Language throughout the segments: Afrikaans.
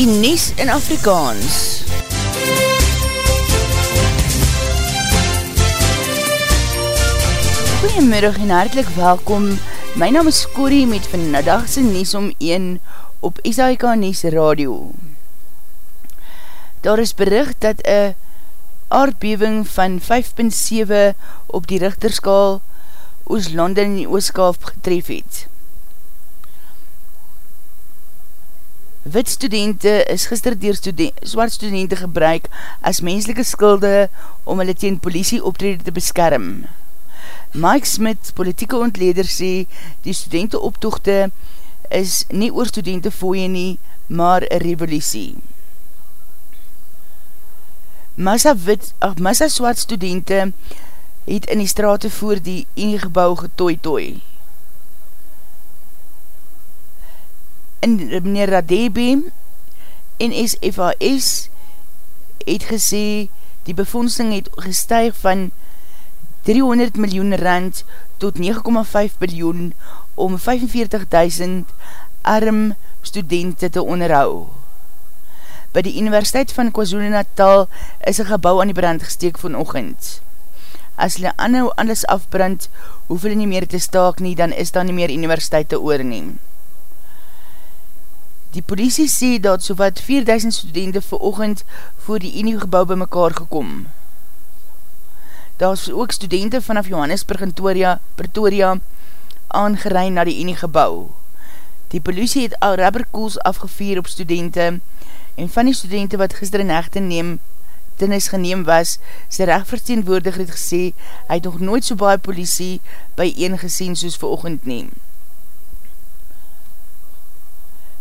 die Nies in Afrikaans. Goeiemiddag en hartelijk welkom. My naam is Corrie met vannaddagse Nies om 1 op SAIK Nies Radio. Daar is bericht dat een aardbeving van 5.7 op die richterskaal Oos-London in die Ooskaap getref het. Wit studente is gister dier studen zwart studente gebruik as menselike skulde om hulle teen politie optrede te beskerm. Mike Smith, politieke ontleder, sê die studente optochte is nie oor studente fooie nie, maar een revolutie. Massa, wit, ach, massa swart studente het in die straat voor die ene gebouw getooi-tooi. In meneer Radebe en SFAS het gesê die bevondsing het gestuig van 300 miljoen rand tot 9,5 biljoen om 45.000 arm studenten te onderhou. By die Universiteit van KwaZulu Natal is een gebouw aan die brand gesteek van ochend. As hulle anhou alles afbrand, hoef hulle nie meer te staak nie, dan is daar nie meer universiteit te oorneem. Die politie sê dat so wat 4000 studenten vir ochend voor die Unie gebouw by mekaar gekom. Daar is ook studenten vanaf Johannesburg en Pretoria, Pretoria aangerein na die Unie gebouw. Die politie het al rubberkoels afgevier op studenten en van die studenten wat gister in echte neem, tennis geneem was, sy rechtverteenwoordiger het gesê, hy het nog nooit so baie politie by een gesien soos vir ochend neem.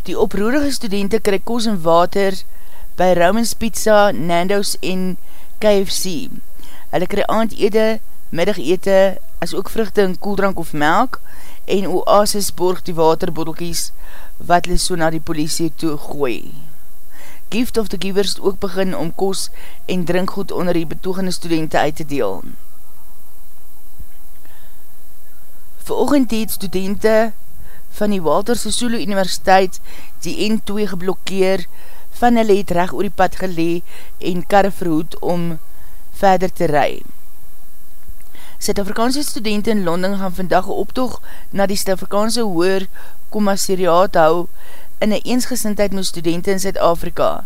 Die oproerige studenten kry koos en water by Romans Pizza, Nando's en KFC. Hulle kry aandede, middagete, as ook vruchte en koeldrank of melk, en Oasis borg die waterbottelkies, wat hulle so na die politie toe gooi. Gift of the Givers ook begin om kos en drinkgoed onder die betoegende studenten uit te deel. Veroogend het studenten van die Walter Sisulu Universiteit die N2 geblokkeer, van hulle het recht oor die pad gelee en karre verhoed om verder te rij. Suid-Afrikaanse studenten in Londen gaan vandag optoog na die Suid-Afrikaanse hoer kommissariaat hou in een eensgesintheid met studenten in Suid-Afrika.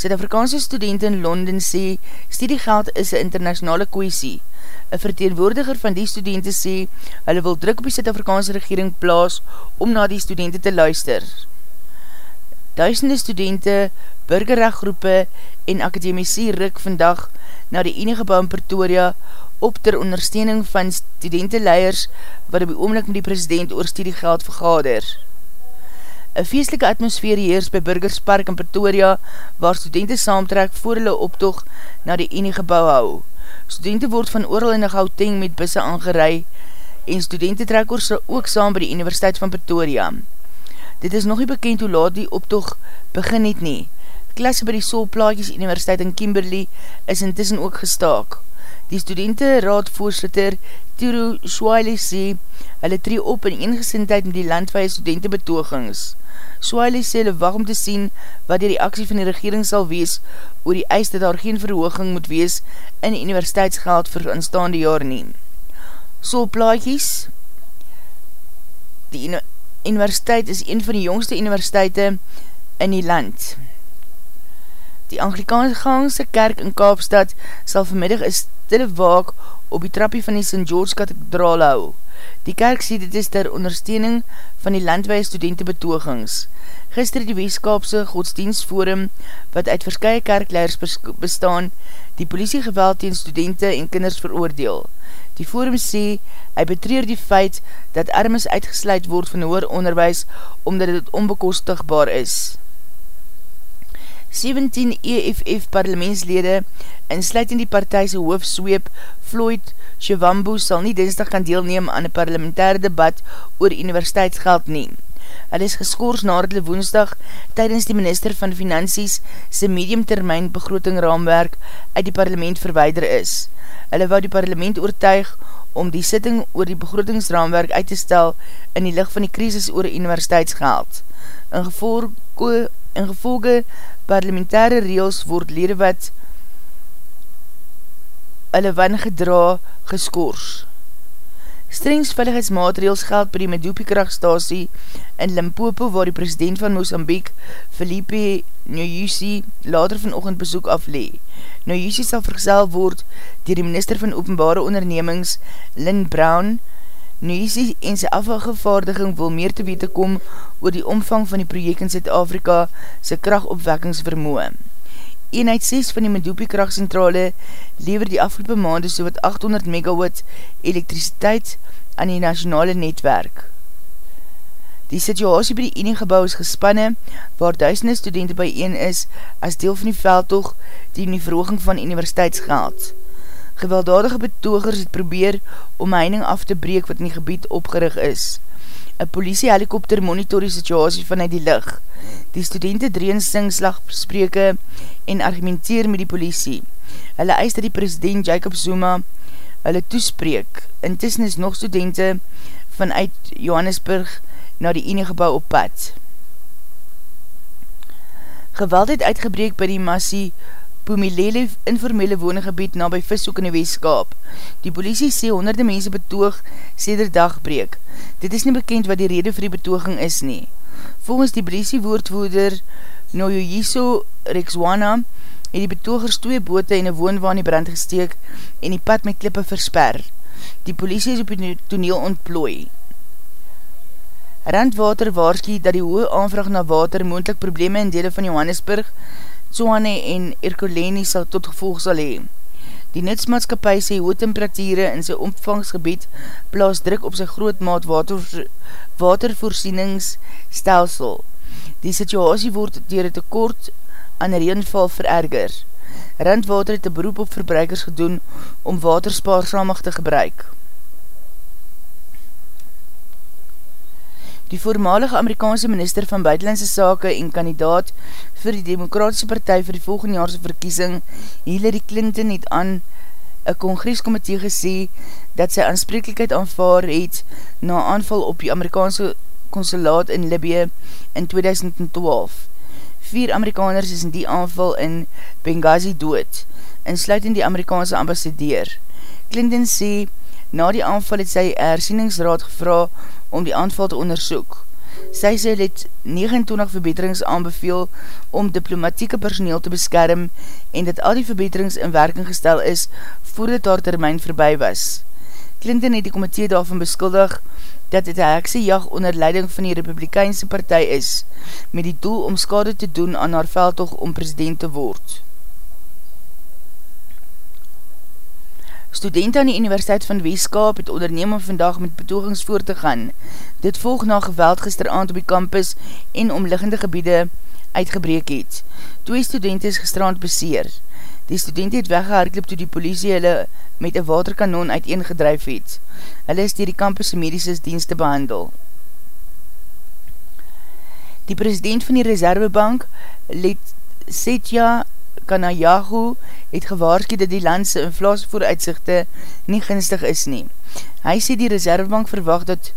Suid-Afrikaanse studenten in Londen sê, studiegeld is een internationale koesie. Een verteenwoordiger van die studenten sê, hulle wil druk op die Suid-Afrikaanse regering plaas om na die studenten te luister. Duisende studenten, burgerrechtgroepe en akademisie ruk vandag na die enige bouw in Pretoria op ter ondersteuning van studentenleiers wat op die oomlik met die president oor studiegeld vergader. Een feestelike atmosfeer heers by Burgerspark in Pretoria waar studenten saamtrek voor hulle optoog na die enige bouw hou. Studenten word van ooral in die Gauteng met busse aangerei en studenten trek ook saam by die Universiteit van Pretoria. Dit is nog nie bekend hoe laat die optoog begin het nie, klasse by die Solplaatjes Universiteit in Kimberley is intussen ook gestaak. Die studentenraadvoorzitter Tiro Swiley sê, hulle tree op in eengesintheid met die landwaie studentenbetogings. Swiley sê hulle wacht om te sien wat die reaksie van die regering sal wees oor die eis dat daar geen verhooging moet wees in die universiteitsgeld vir aanstaande jaar neem. Solplaatjes Die universiteit is een van die jongste universiteite in die land. Die Anglikaanse kerk in Kaapstad sal vanmiddag een stille waak op die trappie van die St. George kathedraal hou. Die kerk sê dit is ter ondersteuning van die landwee studentenbetogings. Gister die Weeskaapse godsdienstforum, wat uit verskye kerkleiders bestaan, die politie geweld tegen studenten en kinders veroordeel. Die forum sê, hy betreer die feit dat armes uitgesluit word van hoer onderwijs, omdat dit onbekostigbaar is. 17 EFF parlementslede en sluit in die partijse hoofsweep Floyd Shivambu sal nie dinsdag kan deelneem aan een parlementaire debat oor universiteitsgeld neem. Hy is geskoors na hulle woensdag tydens die minister van Finansies sy mediumtermijn begroting raamwerk uit die parlement verweider is. Hulle wou die parlement oortuig om die sitting oor die begrotingsraamwerk uit te stel in die licht van die krisis oor universiteitsgeld. In gevolg In gevolge parlementaire reels word lede wat hulle wan gedra geskoors. Strengs veiligheidsmaatregels geld by die Medupi krachtstasie in Limpopo waar die president van Mozambique, Felipe Nyusi, later vanochtend bezoek aflee. Nyusi sal vergesel word dier die minister van openbare ondernemings, Lynn Brown. Nyusi en sy afgevaardiging wil meer te wete kom oor die omvang van die project in Zuid-Afrika sy krachtopwekkingsvermoe. Eenheid 6 van die Medupi krachtcentrale lever die afgelopen maande so wat 800 megawatt elektrisiteit aan die nationale netwerk. Die situasie by die Ene gebouw is gespanne waar duisende studenten by een is as deel van die veldtoog die in die verhooging van universiteitsgeld. Gewelddadige betogers het probeer om heining af te breek wat in die gebied opgerig is. Een politiehelikopter monitor die situasie vanuit die licht. Die studenten dreen sing slagspreke en argumenteer met die politie. Hulle eis dat die president Jacob Zuma hulle toespreek. Intussen is nog studenten vanuit Johannesburg na die ene gebouw op pad. Geweld het uitgebreek by die massie Pumilele informele wonegebied na by vishoek in die weeskaap. Die politie sê honderde mense betoog sêder dagbreek. Dit is nie bekend wat die rede vir die betoging is nie. Volgens die politie woordvoerder Noyoyiso Rexwana het die betogers twee bote en een woonwaan die brand gesteek en die pad met klippe versper. Die politie is op die toneel ontplooi. Randwater waarskie dat die hoge aanvraag na water moendlik probleme in dele van Johannesburg Tsoane en Erkoleni sal tot gevolg sal hee. Die netsmaatskapie sê hoe temperatuurde in sy omvangsgebied plaas druk op sy grootmaat water, watervoorsieningsstelsel. Die situasie word dier het tekort aan reenval vererger. Randwater het een beroep op verbruikers gedoen om water spaarsamig te gebruik. Die voormalige Amerikaanse minister van Buitenlandse Sake en kandidaat vir die Demokratische Partij vir die volgende jaarse verkiesing, Hillary Clinton, het aan een congreskomitee gesê dat sy aansprekelijkheid aanvaar het na aanval op die Amerikaanse consulaat in Libië in 2012. Vier Amerikaners is in die aanval in Benghazi dood, en sluit in die Amerikaanse ambassadeur. Clinton sê, na die aanval het sy hersieningsraad gevra om die aanval te onderzoek. Sy sê het 29 verbeterings aanbeveel om diplomatieke personeel te beskerm en dat al die verbeterings in werking gestel is voordat haar termijn voorbij was. Clinton het die komitee daarvan beskuldig dat het een hekse jag onder leiding van die Republikeinse partij is, met die doel om skade te doen aan haar veldtocht om president te word. Studenten aan die Universiteit van Weeskaap het onderneem om vandag met betogings voor te gaan. Dit volg na geweld gisteravond op die campus en omliggende gebiede uitgebreek het. Twee studenten is gisteravond beseer. Die studenten het weggehaarklip toe die politie hulle met een waterkanon uiteengedruif het. Hulle is dier die campus medische dienste behandel. Die president van die Reservebank, Let Setja Kanayahu het gewaarski dat die landse inflasie vooruitzichte nie gunstig is nie. Hy sê die reservebank verwacht dat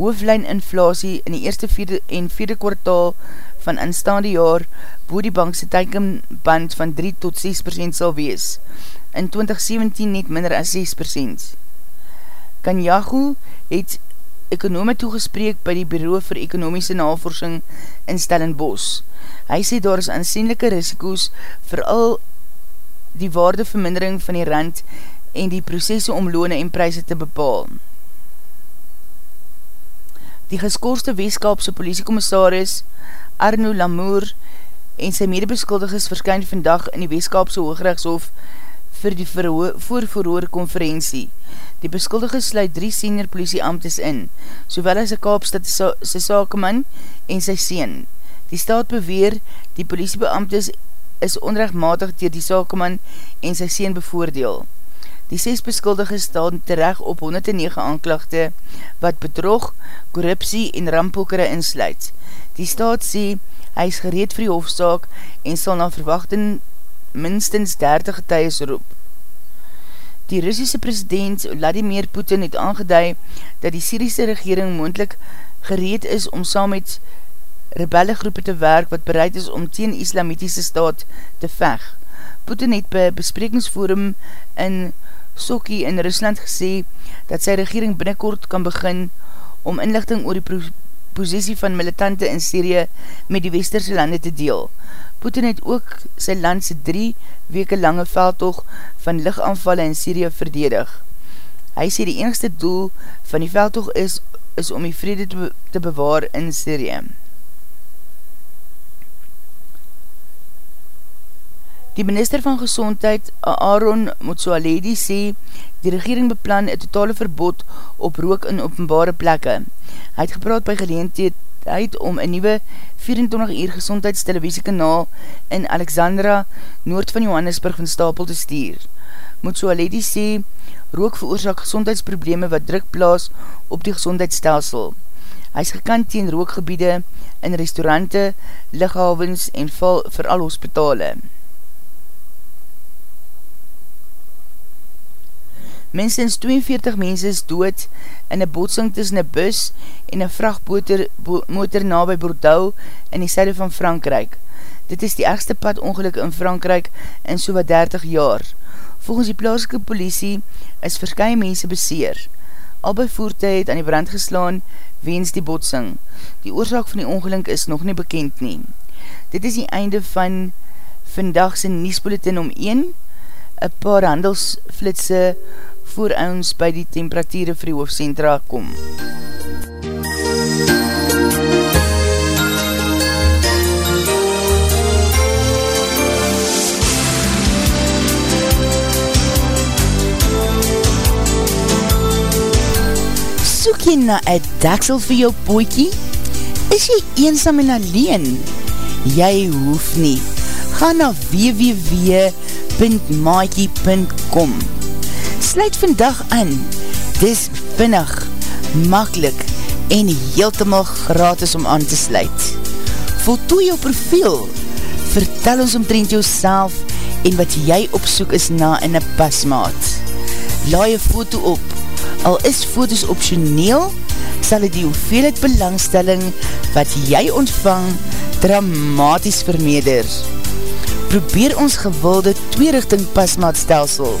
hooflijn inflasie in die eerste vierde en vierde kwartaal van instaande jaar boe die bankse teikenband van 3 tot 6% sal wees. In 2017 net minder as 6%. Kanyahu het ekonome toegespreek by die Bureau vir Ekonomiese Navorsing in Stellenbosch. Hy sê daar is aansienlijke risikoes vooral die waardevermindering van die rand en die processe om loone en prijse te bepaal. Die geskoorste weeskapse politiekommissaris Arno Lamour en sy medebeskuldigis verskyn vandag in die weeskapse hoogrechtshof vir die voorverhoor konferentie. Die beskuldigis sluit drie senior politieamtes in, sowel as die kaapstad sy sakeman en sy sien. Die staat beweer, die politiebeamtes is onrechtmatig dier die sakeman en sy sien bevoordeel. Die 6 beskuldiges staan terecht op 109 aanklachte wat bedrog, korruptie en rampokere insluit. Die staat sê, hy is gereed vir die hofzaak en sal na verwachten minstens 30 getuies roep. Die Russische president Vladimir Putin het aangeduid dat die Syriese regering moendlik gereed is om saam met rebelle groepe te werk wat bereid is om teen islamitiese staat te veg. Putin het by besprekingsforum in Sochi in Rusland gesê dat sy regering binnenkort kan begin om inlichting oor die posiesie van militante in Syrië met die westerse lande te deel. Putin het ook sy landse drie weke lange veldtocht van lichaanvalle in Syrië verdedig. Hy sê die enigste doel van die veldtocht is, is om die vrede te, be te bewaar in Syrië. Die minister van Gezondheid, Aaron Motsoaledi, sê die regering beplan een totale verbod op rook in openbare plekke. Hy het gepraat by geleentheid om een nieuwe 24 uur gezondheidstelevisie-kanaal in Alexandra, noord van Johannesburg van Stapel te stuur. Motsoaledi sê, rook veroorzaak gezondheidsprobleme wat druk plaas op die gezondheidsstelsel. Hy is gekant teen rookgebiede in restaurante, lighavens en val vir al hospitale. Minstens 42 mense is dood in een botsing tussen een bus en een vrachtmotor na by Bordeaux in die syde van Frankrijk. Dit is die ergste padongeluk in Frankrijk in so wat 30 jaar. Volgens die plaaske politie is verskye mense beseer. Albei voertuig het aan die brand geslaan wens die botsing. Die oorzaak van die ongeluk is nog nie bekend nie. Dit is die einde van vandagse Niesbulletin om 1, een paar handelsflitse voor ons by die temperatuurde vir die hoofdcentra kom. Soek jy na een daksel vir jou poekie? Is jy eensam en alleen? Jy hoef nie. Ga na www.maakie.com Sluit vandag aan. Dis vinnig, makkelijk en heeltemal gratis om aan te sluit. Voltooi jou profiel. Vertel ons omtrent jou en wat jy opsoek is na in een pasmaat. Laai een foto op. Al is foto's optioneel, sal het die hoeveelheid belangstelling wat jy ontvang dramatisch vermeder. Probeer ons gewilde tweerichting pasmaatstelsel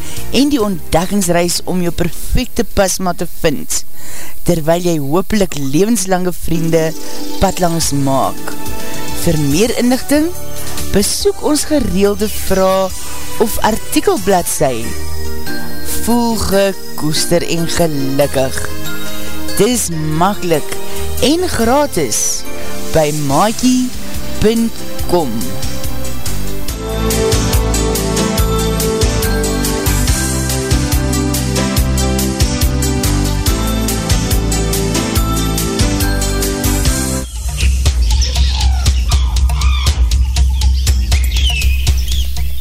en die ontdekkingsreis om jou perfecte pasma te vind terwyl jy hoopelik levenslange vriende padlangs maak. Vir meer inlichting, besoek ons gereelde vraag of artikelbladsy. Voel gekoester en gelukkig. Dis makkelijk en gratis by maakie.com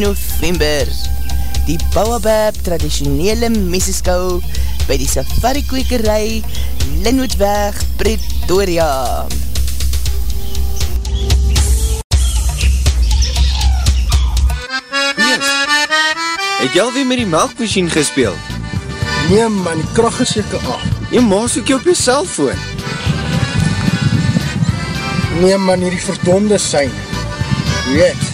november. Die Bouwabab traditionele meseskou by die safari kwekerij Linwoodweg, Pretoria. Yes. Het jy alweer met die melkmachine gespeeld? Nee man, die kracht is jyke af. Jy maas ook jy op jy cellfoon. Nee man, hier die verdonde syne. Weet,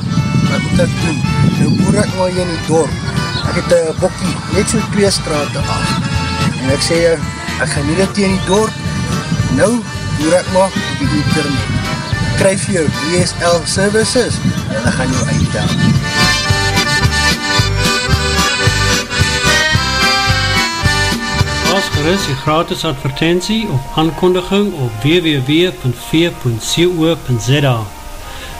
moet ek doen? Nou boer ek maar hier in die dorp. Ek het een bokkie, net so twee straten af. En ek sê, ek gaan nie dit in die dorp. Nou boer ek maar op die internet. Kryf jou DSL services en ek gaan jou uitdaan. Pas gerust die gratis advertentie of aankondiging op www.v.co.za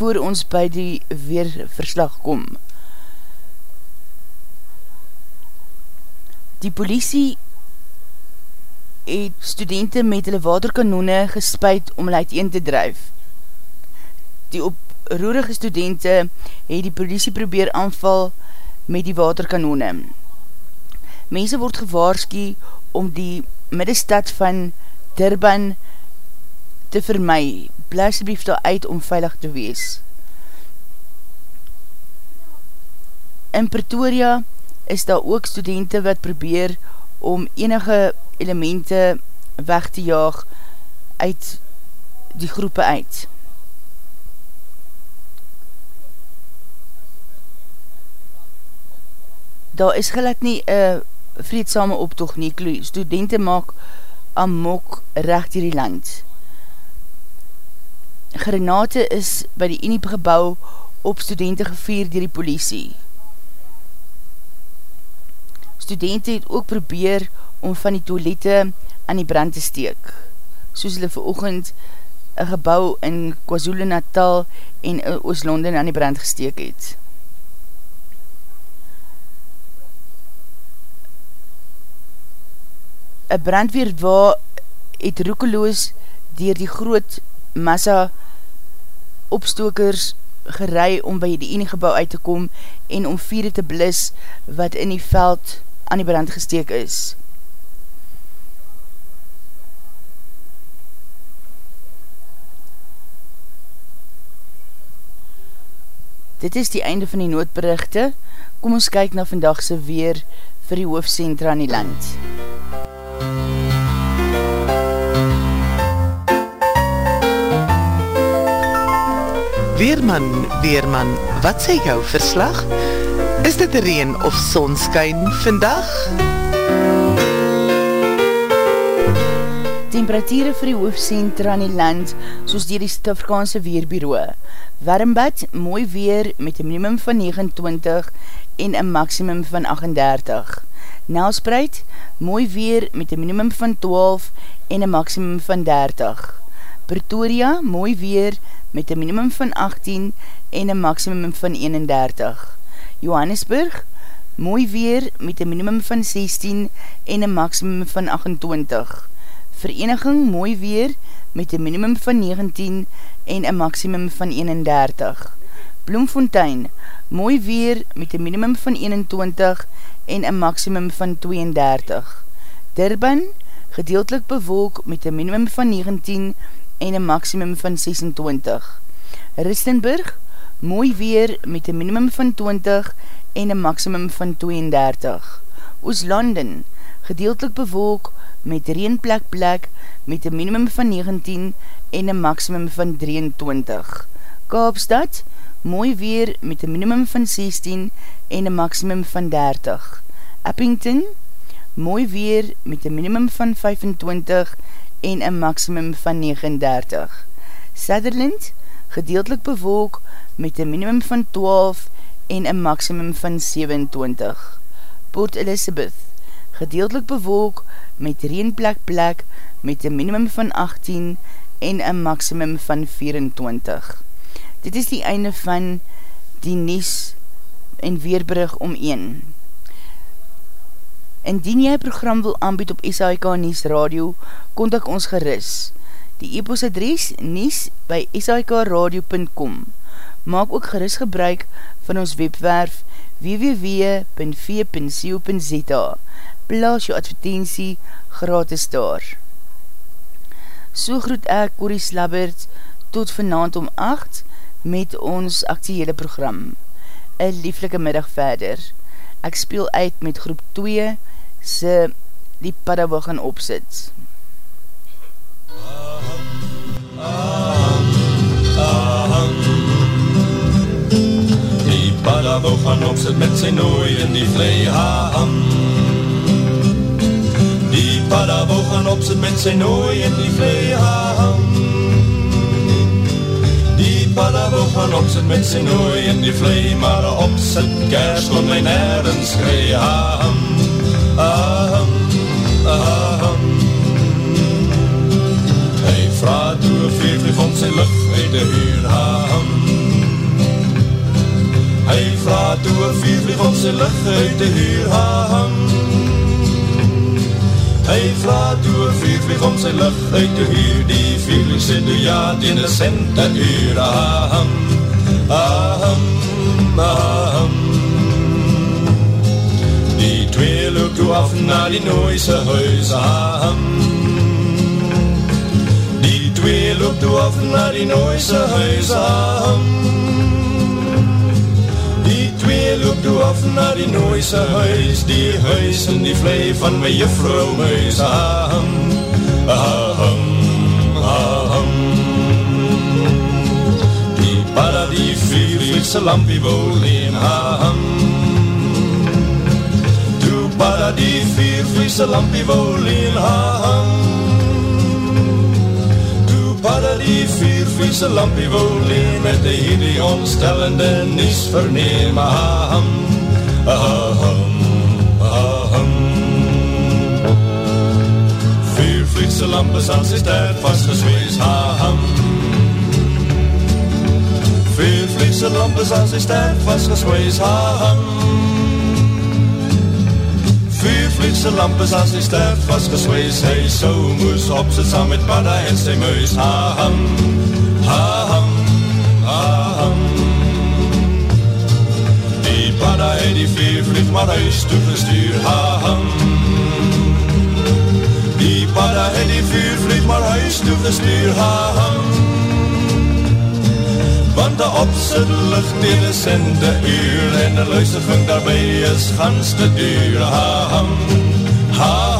voor ons by die weerverslag kom. Die politie het studenten met hulle waterkanone gespuit om hulle uiteen te drijf. Die oproerige studenten het die politie probeer aanval met die waterkanone. Mense word gewaarski om die middestad van Durban te vermy. Blijf sublief daar uit om veilig te wees. In Pretoria is daar ook studenten wat probeer om enige elemente weg te jaag uit die groepe uit. Daar is gelat nie een vreedsame optocht nie, studenten maak amok recht hier die land. Grenate is by die Uniep gebouw op studenten gevier dier die politie. Studenten het ook probeer om van die toilette aan die brand te steek, soos hulle veroogend een gebouw in KwaZulu Natal en Oost-London aan die brand gesteek het. een brandweer waar het roekeloos dier die groot massa opstokers gerei om by die ene gebouw uit te kom en om vierde te blis wat in die veld aan die brand gesteek is. Dit is die einde van die noodberichte. Kom ons kyk na vandagse weer vir die hoofdcentra in die land. MUZIEK Weerman, Weerman, wat sê jou verslag? Is dit reen of sonskyn vandag? Temperatuur vir die hoofdcentra in die land, soos dier die Stafrikaanse Weerbureau. Warmbad, mooi weer met een minimum van 29 en een maximum van 38. Nelspreid, mooi weer met een minimum van 12 en een maximum van 30. Pretoria, mooi weer met een minimum van 18 en een maximum van 31. Johannesburg, mooi weer met een minimum van 16 en een maximum van 28. Vereniging, mooi weer met een minimum van 19 en een maximum van 31. Bloemfontein, mooi weer met een minimum van 21 en een maximum van 32. Durban, gedeeltelik bewolk met een minimum van 19 en en een maximum van 26. Ristenburg, mooi weer met een minimum van 20 en een maximum van 32. Ooslanden, gedeeltelik bewolk met reenplek plek met een minimum van 19 en een maximum van 23. Kaapstad, mooi weer met een minimum van 16 en een maximum van 30. Eppington, mooi weer met een minimum van 25 en een maximum van 39. Sutherland, gedeeltelik bewolk met een minimum van 12 en een maximum van 27. Port Elizabeth, gedeeltelik bewolk met reenplek plek met een minimum van 18 en een maximum van 24. Dit is die einde van die Nies en Weerbrug om 1. Indien jy program wil aanbied op SHK Nies Radio, kontak ons geris. Die e-post adres nies by shkradio.com Maak ook geris gebruik van ons webwerf www.v.co.za Plaas jou advertentie gratis daar. So groet ek Corrie Slabbert tot vanavond om 8 met ons actiehele program. Een lieflike middag verder. Ek speel uit met groep 2 se die padda wil gaan opsit. Die padda wil gaan opsit met sy nooi in die vlee haam. Die padda wil gaan opsit met sy nooi in die vlee haam. Die padda wil gaan opsit met sy nooi in die vlee, maar opsit kers kon my nergens skree haam. Aham, aham. Hy vraag toe vier vlieg om sy lucht uit de huur haam. Hy vraag toe vier vlieg om sy lucht uit de huur haam. Hy vraag toe vier vlieg om sy lucht uit de huur, die vier vlieg sê toe ja, die in de cent en uur aham. Aham, aham. Die twee loop toe af na die nooise huis aan. Die twee loop toe af na die nooise huis aan. Die twee loop toe af na die nooise huis, die huis in die vlee van my juffrou muis aan. Aham, aham. Die para die vier vliegse lampie wil leen aham para die vier vliese lampie wou leen hang. Toe para die vier vliese lampie wou leen met die hierdie onstellende nies verneem aham, aham, aham. Vier vliese lampes aan sy stert vastgeswees aham. Vier vliese lampes aan sy stert vastgeswees aham. Vier vliegse lampes as die sterf was geswees. Hy so moes opsit saam met padda en sy muis. Aham, aham, aham Die padda en die vier vlieg maar huis toe gestuur. Aham Die padda en die vier vlieg maar huis toe gestuur. Aham want de opzet lucht in de zende uur en de luistergang daarbij is gans te duur. Ha-ham, ha-ham, ha-ham,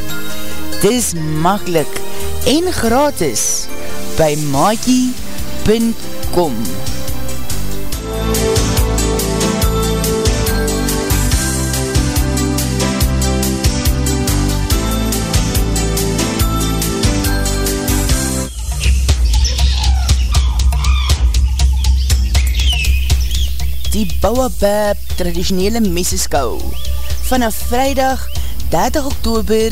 Dis makkelijk en gratis by maakie.com Die Bouwabab traditionele meseskou vanaf vrijdag 30 oktober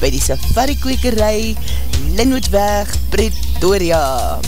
by die safari kwekerij Linwoodweg Pretoria.